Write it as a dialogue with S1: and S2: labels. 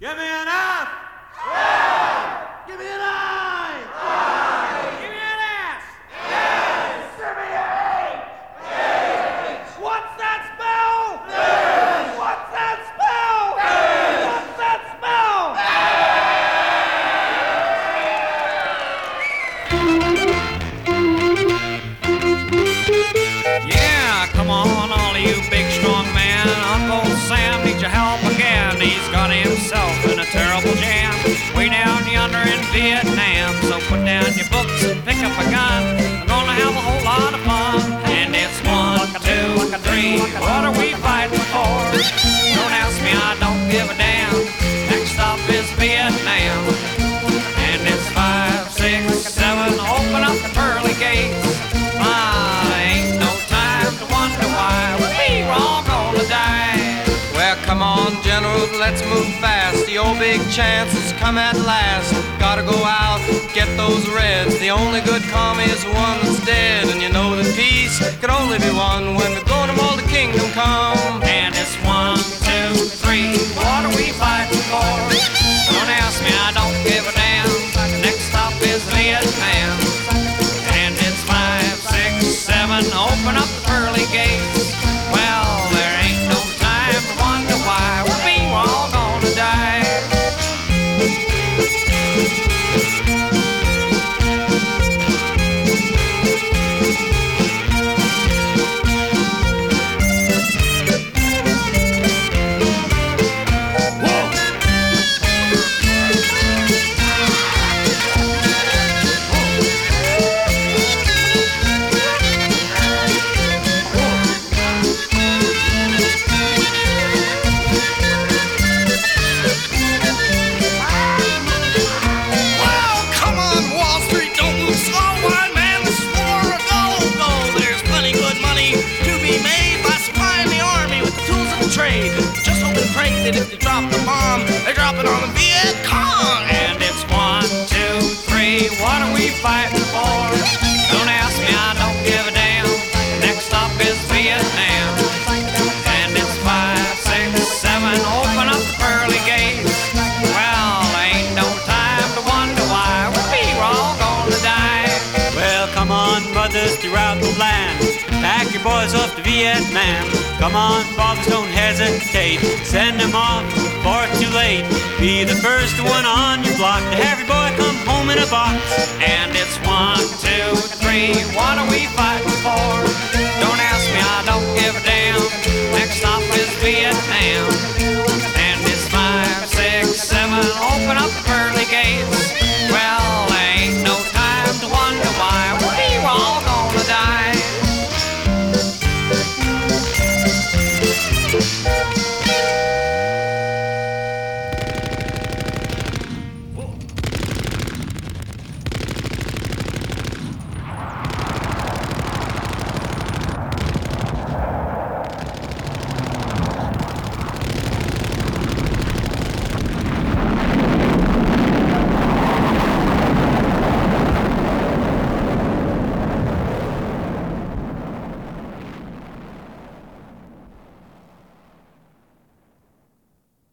S1: Give me an F! Yeah! Give me an I! I! Give me an S! Yes! Give me an H! H! What's that spell? Yes! What's that spell? Yes! What's that spell?
S2: Yeah, come on, all of you big strong men. Uncle Sam needs your help a. We're gonna have a whole lot of fun. And it's one, two, three. What are we fighting for? Don't ask me, I don't give a damn. Next stop is Vietnam. And it's five, six, seven. Open up the pearly gates. Ah, ain't no time to wonder why we were all gonna die.
S3: Well, come on, General, let's move fast. The old big chance has come at last. Gotta go out, get those reds. The only commie is one that's dead. And you know that peace can only be won when we're going all the kingdom come.
S2: And it's one, two, three. What are we fighting for? Don't ask me, I don't give a damn. Next stop is Vietnam. And it's five, six, seven. Open up the pearly gates.
S4: And if they drop the bomb, they drop it on the Viet Cong.
S2: And it's one, two, three. What are we fighting for? Don't ask me, I don't give a damn. Next stop is Vietnam. And it's five, six, seven. Open up the pearly gates. Well, ain't no time to wonder why we were all gonna die.
S5: Well, come on, brothers throughout the land. Pack your boys off to Vietnam. Come on, fathers, don't hesitate. Send them off it's too late. Be the first one on your block to have your boy come home in a box.
S2: And